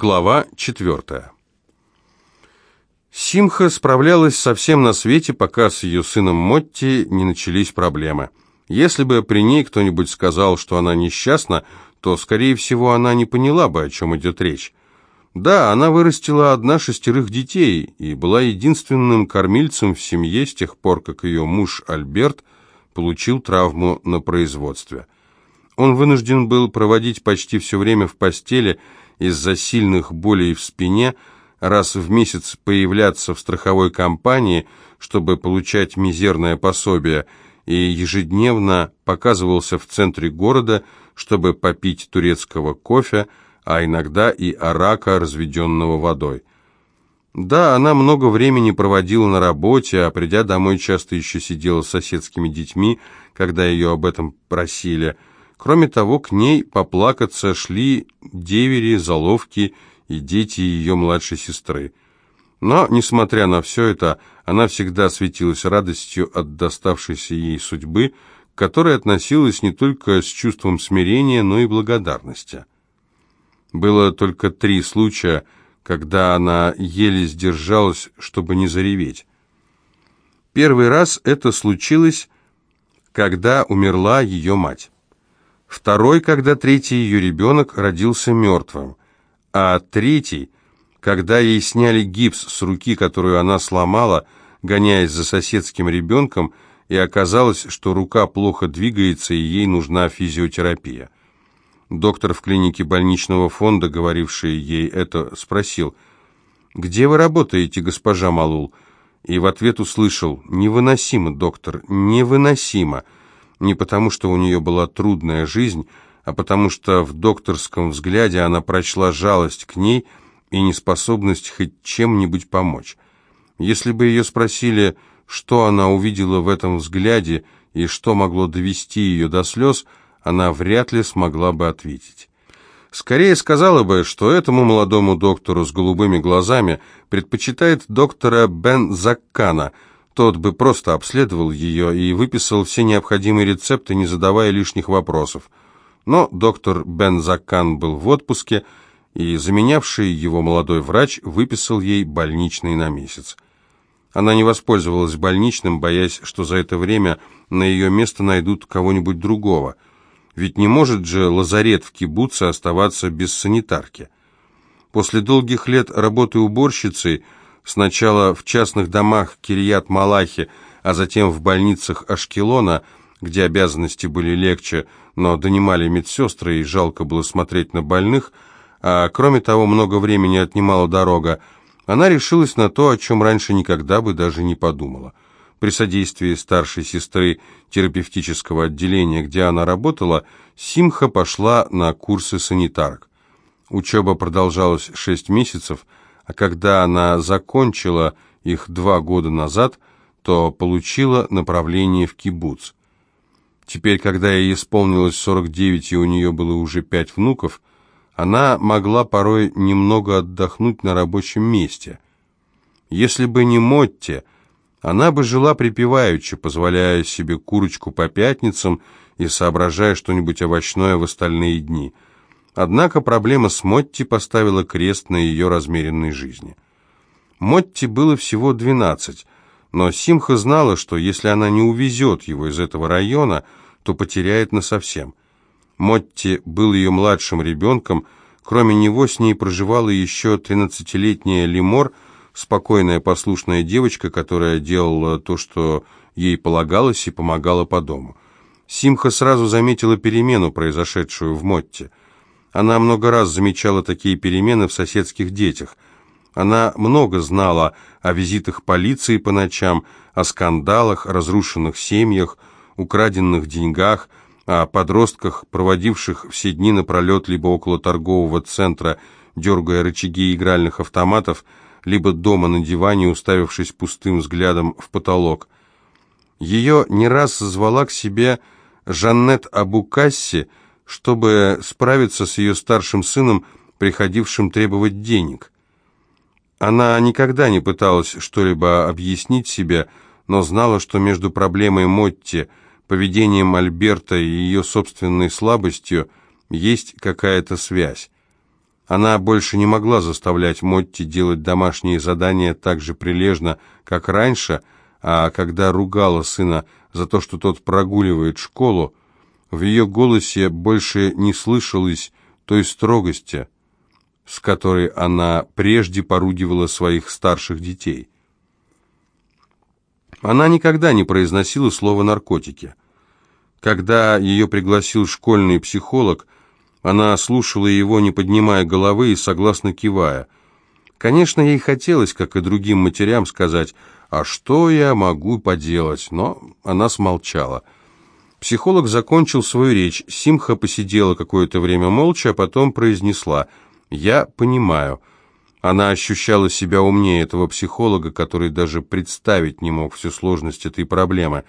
Глава четвертая. Симха справлялась со всем на свете, пока с ее сыном Мотти не начались проблемы. Если бы при ней кто-нибудь сказал, что она несчастна, то, скорее всего, она не поняла бы, о чем идет речь. Да, она вырастила одна шестерых детей и была единственным кормильцем в семье с тех пор, как ее муж Альберт получил травму на производстве. Он вынужден был проводить почти все время в постели из-за сильных болей в спине, раз в месяц появляться в страховой компании, чтобы получать мизерное пособие, и ежедневно показывался в центре города, чтобы попить турецкого кофе, а иногда и арака, разведенного водой. Да, она много времени проводила на работе, а придя домой, часто еще сидела с соседскими детьми, когда ее об этом просили – Кроме того, к ней поплакаться шли девери, заловки и дети ее младшей сестры. Но, несмотря на все это, она всегда светилась радостью от доставшейся ей судьбы, к которой относилась не только с чувством смирения, но и благодарности. Было только три случая, когда она еле сдержалась, чтобы не зареветь. Первый раз это случилось, когда умерла ее мать второй, когда третий ее ребенок родился мертвым, а третий, когда ей сняли гипс с руки, которую она сломала, гоняясь за соседским ребенком, и оказалось, что рука плохо двигается и ей нужна физиотерапия. Доктор в клинике больничного фонда, говоривший ей это, спросил, «Где вы работаете, госпожа Малул?» И в ответ услышал, «Невыносимо, доктор, невыносимо» не потому, что у нее была трудная жизнь, а потому что в докторском взгляде она прочла жалость к ней и неспособность хоть чем-нибудь помочь. Если бы ее спросили, что она увидела в этом взгляде и что могло довести ее до слез, она вряд ли смогла бы ответить. Скорее сказала бы, что этому молодому доктору с голубыми глазами предпочитает доктора Бен Заккана – тот бы просто обследовал ее и выписал все необходимые рецепты, не задавая лишних вопросов. Но доктор Бен Закан был в отпуске, и заменявший его молодой врач выписал ей больничный на месяц. Она не воспользовалась больничным, боясь, что за это время на ее место найдут кого-нибудь другого. Ведь не может же лазарет в кибуце оставаться без санитарки. После долгих лет работы уборщицей – Сначала в частных домах Кирьят-Малахи, а затем в больницах Ашкелона, где обязанности были легче, но донимали медсестры и жалко было смотреть на больных, а кроме того много времени отнимала дорога, она решилась на то, о чем раньше никогда бы даже не подумала. При содействии старшей сестры терапевтического отделения, где она работала, Симха пошла на курсы санитарок. Учеба продолжалась шесть месяцев – а когда она закончила их два года назад, то получила направление в кибуц. Теперь, когда ей исполнилось 49 и у нее было уже пять внуков, она могла порой немного отдохнуть на рабочем месте. Если бы не Мотти, она бы жила припеваючи, позволяя себе курочку по пятницам и соображая что-нибудь овощное в остальные дни – Однако проблема с Мотти поставила крест на ее размеренной жизни. Мотти было всего 12, но Симха знала, что если она не увезет его из этого района, то потеряет насовсем. Мотти был ее младшим ребенком, кроме него с ней проживала еще 13-летняя Лимор, спокойная послушная девочка, которая делала то, что ей полагалось, и помогала по дому. Симха сразу заметила перемену, произошедшую в Мотте – она много раз замечала такие перемены в соседских детях. Она много знала о визитах полиции по ночам, о скандалах, разрушенных семьях, украденных деньгах, о подростках, проводивших все дни напролет либо около торгового центра, дергая рычаги игральных автоматов, либо дома на диване, уставившись пустым взглядом в потолок. Ее не раз звала к себе Жаннет Абукасси, чтобы справиться с ее старшим сыном, приходившим требовать денег. Она никогда не пыталась что-либо объяснить себе, но знала, что между проблемой Мотти, поведением Альберта и ее собственной слабостью есть какая-то связь. Она больше не могла заставлять Мотти делать домашние задания так же прилежно, как раньше, а когда ругала сына за то, что тот прогуливает школу, в ее голосе больше не слышалось той строгости, с которой она прежде поругивала своих старших детей. Она никогда не произносила слово «наркотики». Когда ее пригласил школьный психолог, она слушала его, не поднимая головы и согласно кивая. Конечно, ей хотелось, как и другим матерям, сказать «А что я могу поделать?» Но она смолчала. Психолог закончил свою речь. Симха посидела какое-то время молча, а потом произнесла «Я понимаю». Она ощущала себя умнее этого психолога, который даже представить не мог всю сложность этой проблемы.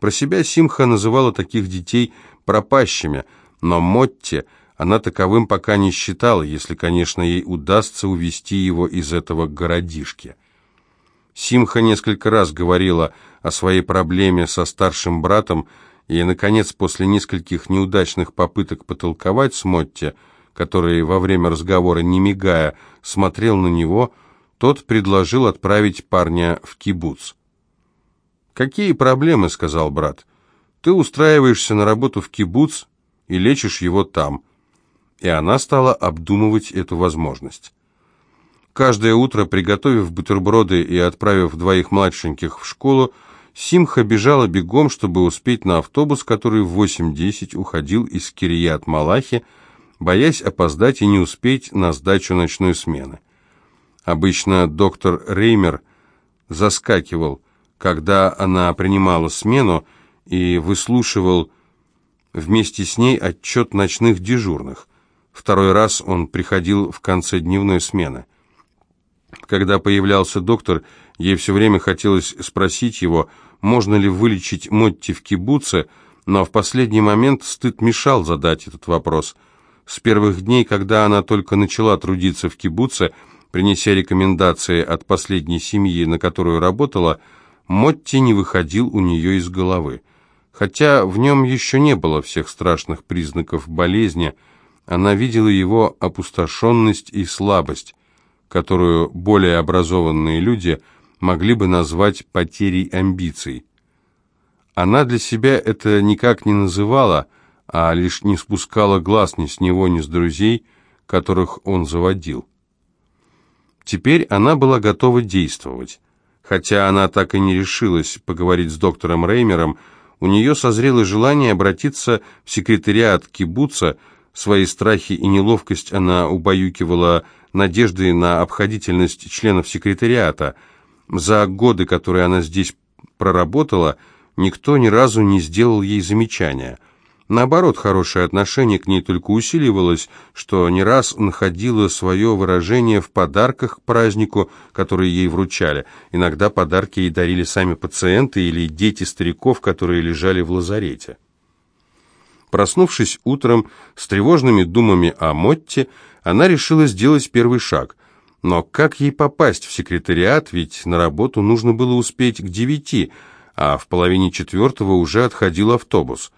Про себя Симха называла таких детей пропащими, но Мотти она таковым пока не считала, если, конечно, ей удастся увести его из этого городишки. Симха несколько раз говорила о своей проблеме со старшим братом, и, наконец, после нескольких неудачных попыток потолковать с Мотти, который во время разговора, не мигая, смотрел на него, тот предложил отправить парня в кибуц. «Какие проблемы?» — сказал брат. «Ты устраиваешься на работу в кибуц и лечишь его там». И она стала обдумывать эту возможность. Каждое утро, приготовив бутерброды и отправив двоих младшеньких в школу, Симха бежала бегом, чтобы успеть на автобус, который в 8.10 уходил из Кирият-Малахи, боясь опоздать и не успеть на сдачу ночной смены. Обычно доктор Реймер заскакивал, когда она принимала смену, и выслушивал вместе с ней отчет ночных дежурных. Второй раз он приходил в конце дневной смены. Когда появлялся доктор, ей все время хотелось спросить его, можно ли вылечить Мотти в кибуце, но в последний момент стыд мешал задать этот вопрос. С первых дней, когда она только начала трудиться в кибуце, принеся рекомендации от последней семьи, на которую работала, Мотти не выходил у нее из головы. Хотя в нем еще не было всех страшных признаков болезни, она видела его опустошенность и слабость, которую более образованные люди могли бы назвать потерей амбиций. Она для себя это никак не называла, а лишь не спускала глаз ни с него, ни с друзей, которых он заводил. Теперь она была готова действовать. Хотя она так и не решилась поговорить с доктором Реймером, у нее созрело желание обратиться в секретариат кибуца, Свои страхи и неловкость она убаюкивала надеждой на обходительность членов секретариата. За годы, которые она здесь проработала, никто ни разу не сделал ей замечания. Наоборот, хорошее отношение к ней только усиливалось, что не раз находило свое выражение в подарках к празднику, которые ей вручали. Иногда подарки ей дарили сами пациенты или дети стариков, которые лежали в лазарете. Проснувшись утром с тревожными думами о Мотте, она решила сделать первый шаг. Но как ей попасть в секретариат, ведь на работу нужно было успеть к девяти, а в половине четвертого уже отходил автобус.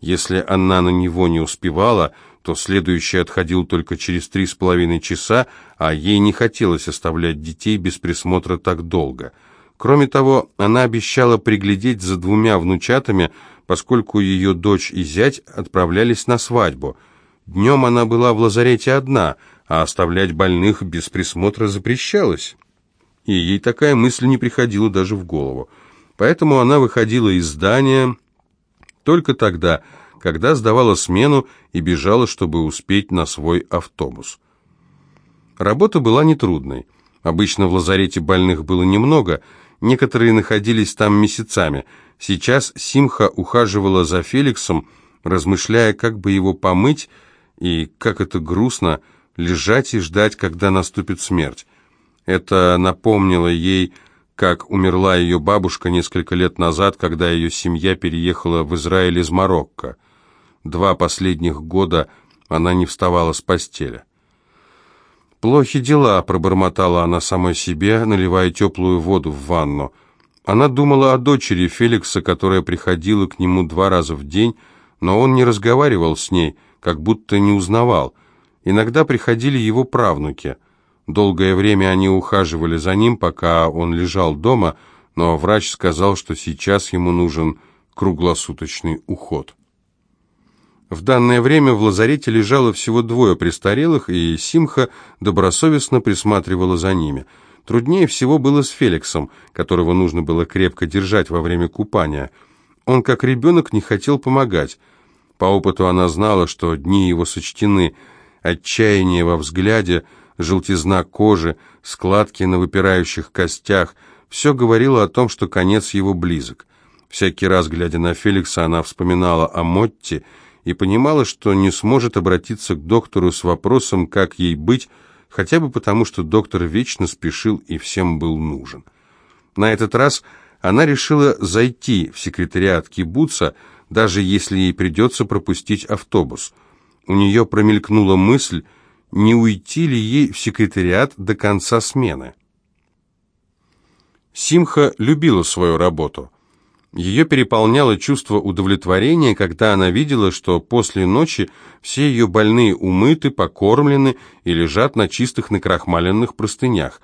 Если она на него не успевала, то следующий отходил только через три с половиной часа, а ей не хотелось оставлять детей без присмотра так долго. Кроме того, она обещала приглядеть за двумя внучатами, поскольку ее дочь и зять отправлялись на свадьбу. Днем она была в лазарете одна, а оставлять больных без присмотра запрещалось. И ей такая мысль не приходила даже в голову. Поэтому она выходила из здания только тогда, когда сдавала смену и бежала, чтобы успеть на свой автобус. Работа была нетрудной. Обычно в лазарете больных было немного, некоторые находились там месяцами – Сейчас Симха ухаживала за Феликсом, размышляя, как бы его помыть, и как это грустно лежать и ждать, когда наступит смерть. Это напомнило ей, как умерла ее бабушка несколько лет назад, когда ее семья переехала в Израиль из Марокко. Два последних года она не вставала с постели. «Плохи дела», — пробормотала она самой себе, наливая теплую воду в ванну. Она думала о дочери Феликса, которая приходила к нему два раза в день, но он не разговаривал с ней, как будто не узнавал. Иногда приходили его правнуки. Долгое время они ухаживали за ним, пока он лежал дома, но врач сказал, что сейчас ему нужен круглосуточный уход. В данное время в лазарете лежало всего двое престарелых, и Симха добросовестно присматривала за ними. Труднее всего было с Феликсом, которого нужно было крепко держать во время купания. Он, как ребенок, не хотел помогать. По опыту она знала, что дни его сочтены. Отчаяние во взгляде, желтизна кожи, складки на выпирающих костях – все говорило о том, что конец его близок. Всякий раз, глядя на Феликса, она вспоминала о Мотте – и понимала, что не сможет обратиться к доктору с вопросом, как ей быть, хотя бы потому, что доктор вечно спешил и всем был нужен. На этот раз она решила зайти в секретариат кибуца, даже если ей придется пропустить автобус. У нее промелькнула мысль, не уйти ли ей в секретариат до конца смены. Симха любила свою работу – ее переполняло чувство удовлетворения, когда она видела, что после ночи все ее больные умыты, покормлены и лежат на чистых накрахмаленных простынях.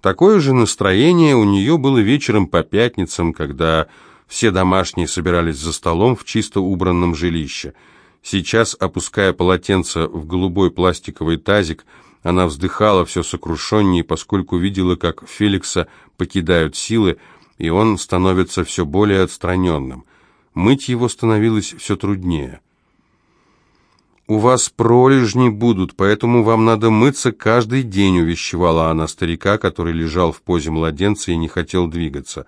Такое же настроение у нее было вечером по пятницам, когда все домашние собирались за столом в чисто убранном жилище. Сейчас, опуская полотенце в голубой пластиковый тазик, она вздыхала все сокрушеннее, поскольку видела, как Феликса покидают силы, и он становится все более отстраненным. Мыть его становилось все труднее. «У вас пролежни будут, поэтому вам надо мыться каждый день», увещевала она старика, который лежал в позе младенца и не хотел двигаться.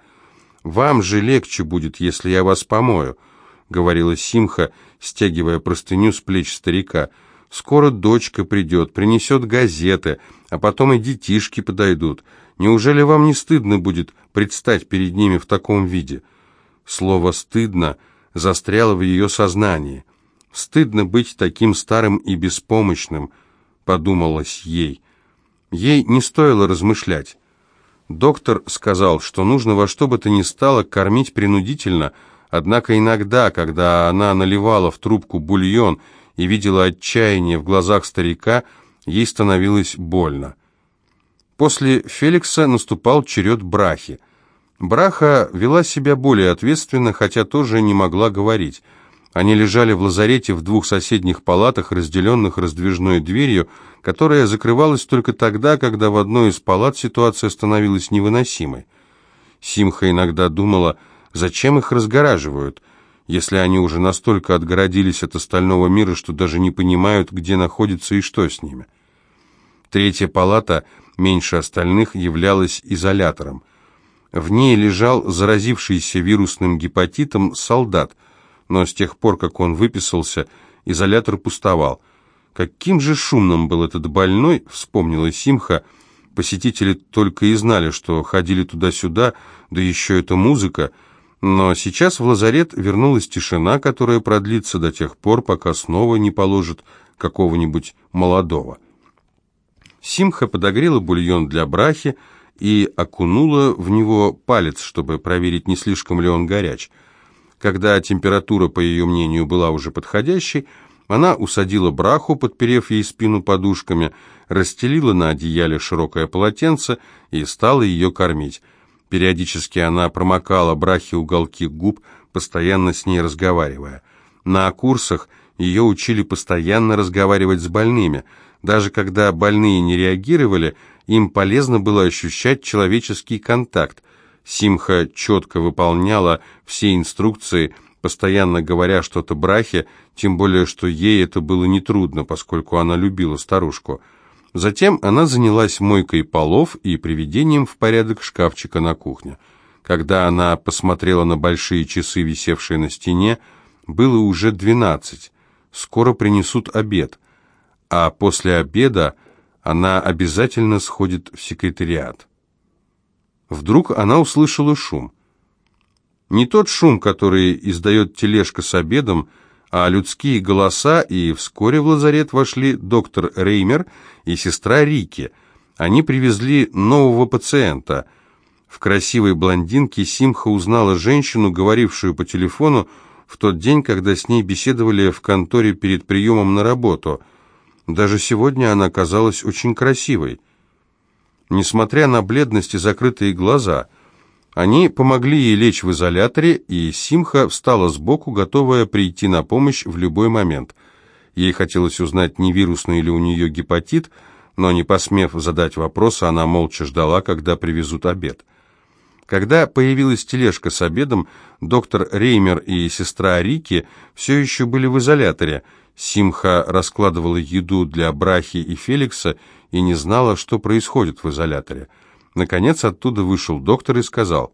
«Вам же легче будет, если я вас помою», — говорила Симха, стягивая простыню с плеч старика. «Скоро дочка придет, принесет газеты, а потом и детишки подойдут. Неужели вам не стыдно будет предстать перед ними в таком виде? Слово «стыдно» застряло в ее сознании. «Стыдно быть таким старым и беспомощным», — подумалось ей. Ей не стоило размышлять. Доктор сказал, что нужно во что бы то ни стало кормить принудительно, однако иногда, когда она наливала в трубку бульон и видела отчаяние в глазах старика, ей становилось больно. После Феликса наступал черед Брахи. Браха вела себя более ответственно, хотя тоже не могла говорить. Они лежали в лазарете в двух соседних палатах, разделенных раздвижной дверью, которая закрывалась только тогда, когда в одной из палат ситуация становилась невыносимой. Симха иногда думала, зачем их разгораживают, если они уже настолько отгородились от остального мира, что даже не понимают, где находятся и что с ними. Третья палата – меньше остальных, являлась изолятором. В ней лежал заразившийся вирусным гепатитом солдат, но с тех пор, как он выписался, изолятор пустовал. Каким же шумным был этот больной, вспомнила Симха, посетители только и знали, что ходили туда-сюда, да еще эта музыка, но сейчас в лазарет вернулась тишина, которая продлится до тех пор, пока снова не положат какого-нибудь молодого. Симха подогрела бульон для брахи и окунула в него палец, чтобы проверить, не слишком ли он горяч. Когда температура, по ее мнению, была уже подходящей, она усадила браху, подперев ей спину подушками, расстелила на одеяле широкое полотенце и стала ее кормить. Периодически она промокала брахе уголки губ, постоянно с ней разговаривая. На курсах ее учили постоянно разговаривать с больными – даже когда больные не реагировали, им полезно было ощущать человеческий контакт. Симха четко выполняла все инструкции, постоянно говоря что-то Брахе, тем более, что ей это было нетрудно, поскольку она любила старушку. Затем она занялась мойкой полов и приведением в порядок шкафчика на кухне. Когда она посмотрела на большие часы, висевшие на стене, было уже двенадцать. Скоро принесут обед а после обеда она обязательно сходит в секретариат. Вдруг она услышала шум. Не тот шум, который издает тележка с обедом, а людские голоса, и вскоре в лазарет вошли доктор Реймер и сестра Рики. Они привезли нового пациента. В красивой блондинке Симха узнала женщину, говорившую по телефону в тот день, когда с ней беседовали в конторе перед приемом на работу – Даже сегодня она казалась очень красивой. Несмотря на бледность и закрытые глаза, они помогли ей лечь в изоляторе, и Симха встала сбоку, готовая прийти на помощь в любой момент. Ей хотелось узнать, не вирусный ли у нее гепатит, но не посмев задать вопрос, она молча ждала, когда привезут обед. Когда появилась тележка с обедом, доктор Реймер и сестра Рики все еще были в изоляторе. Симха раскладывала еду для Брахи и Феликса и не знала, что происходит в изоляторе. Наконец оттуда вышел доктор и сказал,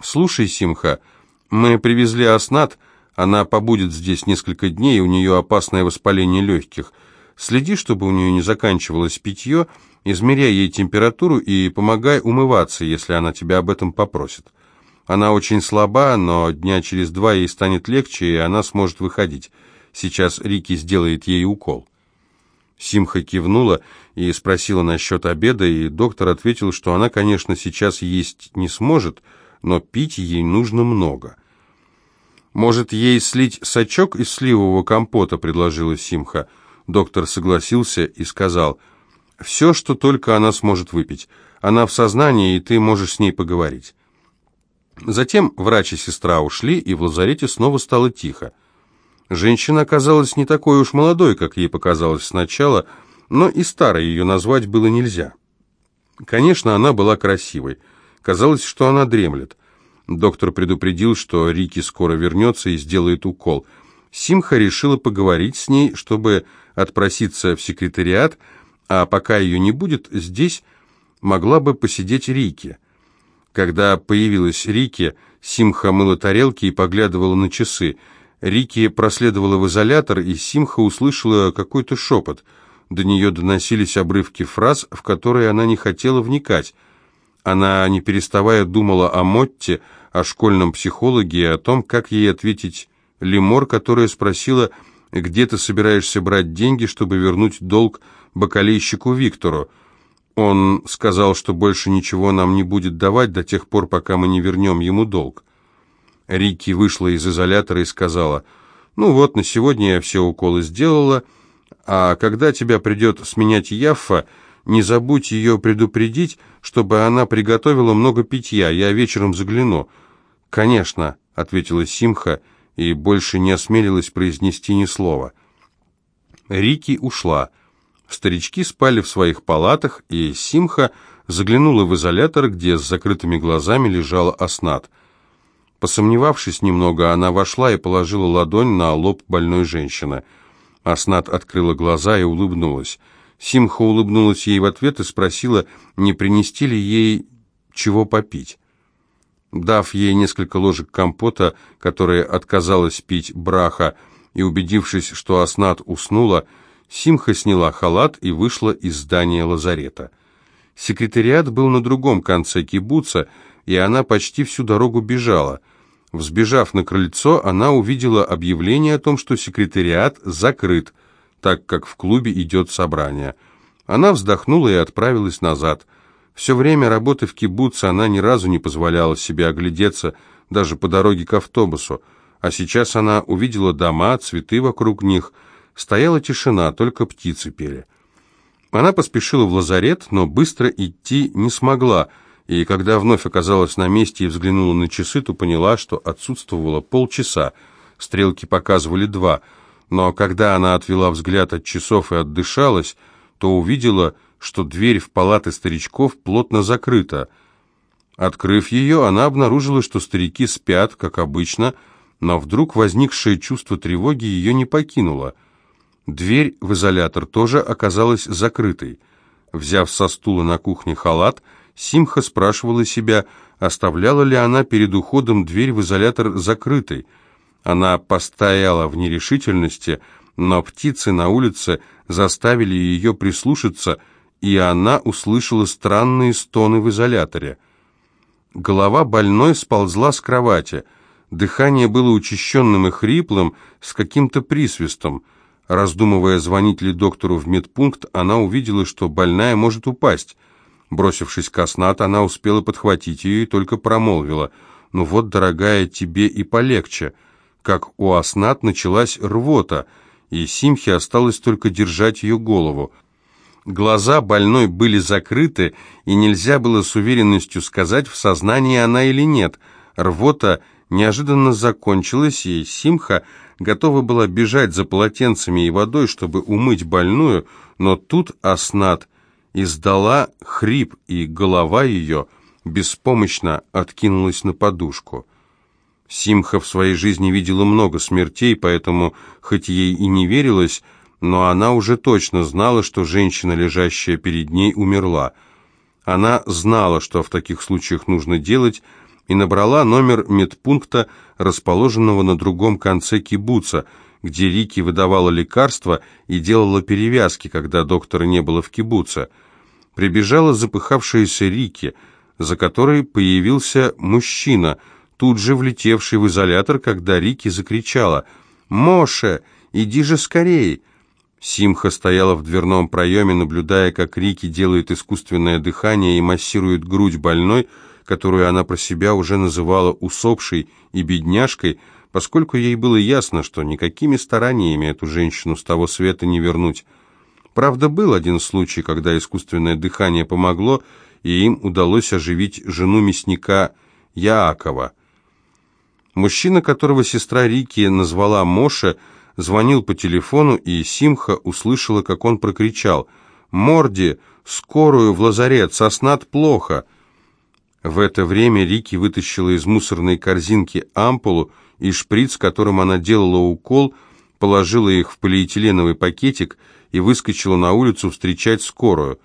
«Слушай, Симха, мы привезли Аснат, она побудет здесь несколько дней, у нее опасное воспаление легких. Следи, чтобы у нее не заканчивалось питье, измеряй ей температуру и помогай умываться, если она тебя об этом попросит. Она очень слаба, но дня через два ей станет легче, и она сможет выходить. Сейчас Рики сделает ей укол». Симха кивнула и спросила насчет обеда, и доктор ответил, что она, конечно, сейчас есть не сможет, но пить ей нужно много. «Может, ей слить сачок из сливового компота?» – предложила Симха. Доктор согласился и сказал, «Все, что только она сможет выпить. Она в сознании, и ты можешь с ней поговорить». Затем врач и сестра ушли, и в лазарете снова стало тихо. Женщина оказалась не такой уж молодой, как ей показалось сначала, но и старой ее назвать было нельзя. Конечно, она была красивой. Казалось, что она дремлет. Доктор предупредил, что Рики скоро вернется и сделает укол. Симха решила поговорить с ней, чтобы отпроситься в секретариат, а пока ее не будет, здесь могла бы посидеть Рики. Когда появилась Рики, Симха мыла тарелки и поглядывала на часы – Рики проследовала в изолятор, и Симха услышала какой-то шепот. До нее доносились обрывки фраз, в которые она не хотела вникать. Она, не переставая, думала о Мотте, о школьном психологе и о том, как ей ответить Лемор, которая спросила, где ты собираешься брать деньги, чтобы вернуть долг бакалейщику Виктору. Он сказал, что больше ничего нам не будет давать до тех пор, пока мы не вернем ему долг. Рикки вышла из изолятора и сказала, «Ну вот, на сегодня я все уколы сделала, а когда тебя придет сменять Яффа, не забудь ее предупредить, чтобы она приготовила много питья, я вечером загляну». «Конечно», — ответила Симха и больше не осмелилась произнести ни слова. Рики ушла. Старички спали в своих палатах, и Симха заглянула в изолятор, где с закрытыми глазами лежала Аснат — Посомневавшись немного, она вошла и положила ладонь на лоб больной женщины. Аснат открыла глаза и улыбнулась. Симха улыбнулась ей в ответ и спросила, не принести ли ей чего попить. Дав ей несколько ложек компота, которые отказалась пить Браха, и убедившись, что Аснат уснула, Симха сняла халат и вышла из здания лазарета. Секретариат был на другом конце кибуца, и она почти всю дорогу бежала – Взбежав на крыльцо, она увидела объявление о том, что секретариат закрыт, так как в клубе идет собрание. Она вздохнула и отправилась назад. Все время работы в кибуце она ни разу не позволяла себе оглядеться, даже по дороге к автобусу. А сейчас она увидела дома, цветы вокруг них. Стояла тишина, только птицы пели. Она поспешила в лазарет, но быстро идти не смогла – и когда вновь оказалась на месте и взглянула на часы, то поняла, что отсутствовало полчаса. Стрелки показывали два, но когда она отвела взгляд от часов и отдышалась, то увидела, что дверь в палаты старичков плотно закрыта. Открыв ее, она обнаружила, что старики спят, как обычно, но вдруг возникшее чувство тревоги ее не покинуло. Дверь в изолятор тоже оказалась закрытой. Взяв со стула на кухне халат, Симха спрашивала себя, оставляла ли она перед уходом дверь в изолятор закрытой. Она постояла в нерешительности, но птицы на улице заставили ее прислушаться, и она услышала странные стоны в изоляторе. Голова больной сползла с кровати. Дыхание было учащенным и хриплым, с каким-то присвистом. Раздумывая, звонить ли доктору в медпункт, она увидела, что больная может упасть. Бросившись к Аснат, она успела подхватить ее и только промолвила. «Ну вот, дорогая, тебе и полегче». Как у Аснат началась рвота, и Симхе осталось только держать ее голову. Глаза больной были закрыты, и нельзя было с уверенностью сказать, в сознании она или нет. Рвота неожиданно закончилась, и Симха готова была бежать за полотенцами и водой, чтобы умыть больную, но тут Аснат издала хрип, и голова ее беспомощно откинулась на подушку. Симха в своей жизни видела много смертей, поэтому, хоть ей и не верилось, но она уже точно знала, что женщина, лежащая перед ней, умерла. Она знала, что в таких случаях нужно делать, и набрала номер медпункта, расположенного на другом конце кибуца, где Рики выдавала лекарства и делала перевязки, когда доктора не было в кибуце. Прибежала запыхавшаяся Рики, за которой появился мужчина, тут же влетевший в изолятор, когда Рики закричала «Моше, иди же скорей!» Симха стояла в дверном проеме, наблюдая, как Рики делает искусственное дыхание и массирует грудь больной, которую она про себя уже называла усопшей и бедняжкой, поскольку ей было ясно, что никакими стараниями эту женщину с того света не вернуть. Правда, был один случай, когда искусственное дыхание помогло, и им удалось оживить жену мясника Яакова. Мужчина, которого сестра Рики назвала Моше, звонил по телефону, и Симха услышала, как он прокричал «Морди! Скорую в лазарет! Соснат плохо!» В это время Рики вытащила из мусорной корзинки ампулу и шприц, которым она делала укол, положила их в полиэтиленовый пакетик и выскочила на улицу встречать скорую.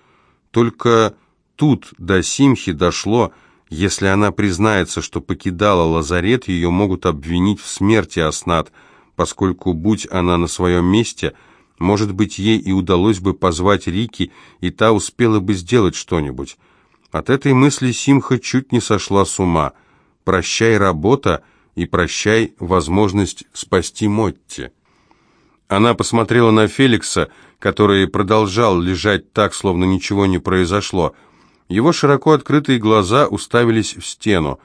Только тут до Симхи дошло, если она признается, что покидала лазарет, ее могут обвинить в смерти Аснат – поскольку, будь она на своем месте, может быть, ей и удалось бы позвать Рики, и та успела бы сделать что-нибудь. От этой мысли Симха чуть не сошла с ума. «Прощай, работа, и прощай возможность спасти Мотти». Она посмотрела на Феликса, который продолжал лежать так, словно ничего не произошло. Его широко открытые глаза уставились в стену.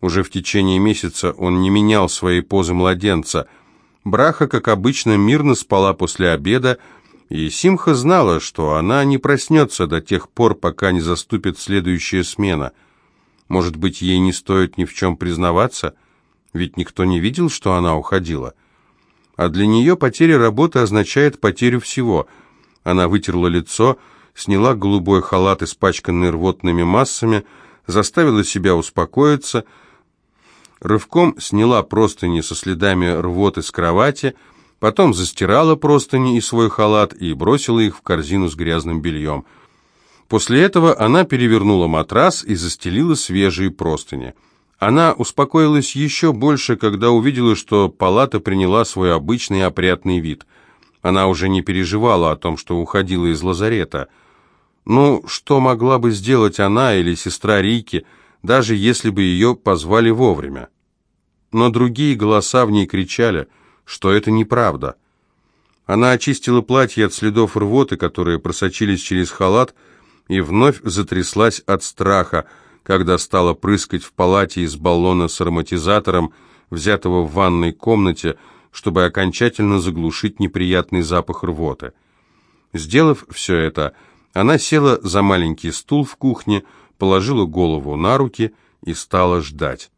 Уже в течение месяца он не менял своей позы младенца – Браха, как обычно, мирно спала после обеда, и Симха знала, что она не проснется до тех пор, пока не заступит следующая смена. Может быть, ей не стоит ни в чем признаваться, ведь никто не видел, что она уходила. А для нее потеря работы означает потерю всего. Она вытерла лицо, сняла голубой халат, испачканный рвотными массами, заставила себя успокоиться — рывком сняла простыни со следами рвоты с кровати, потом застирала простыни и свой халат и бросила их в корзину с грязным бельем. После этого она перевернула матрас и застелила свежие простыни. Она успокоилась еще больше, когда увидела, что палата приняла свой обычный опрятный вид. Она уже не переживала о том, что уходила из лазарета. Ну, что могла бы сделать она или сестра Рики, даже если бы ее позвали вовремя. Но другие голоса в ней кричали, что это неправда. Она очистила платье от следов рвоты, которые просочились через халат, и вновь затряслась от страха, когда стала прыскать в палате из баллона с ароматизатором, взятого в ванной комнате, чтобы окончательно заглушить неприятный запах рвоты. Сделав все это, она села за маленький стул в кухне, положила голову на руки и стала ждать.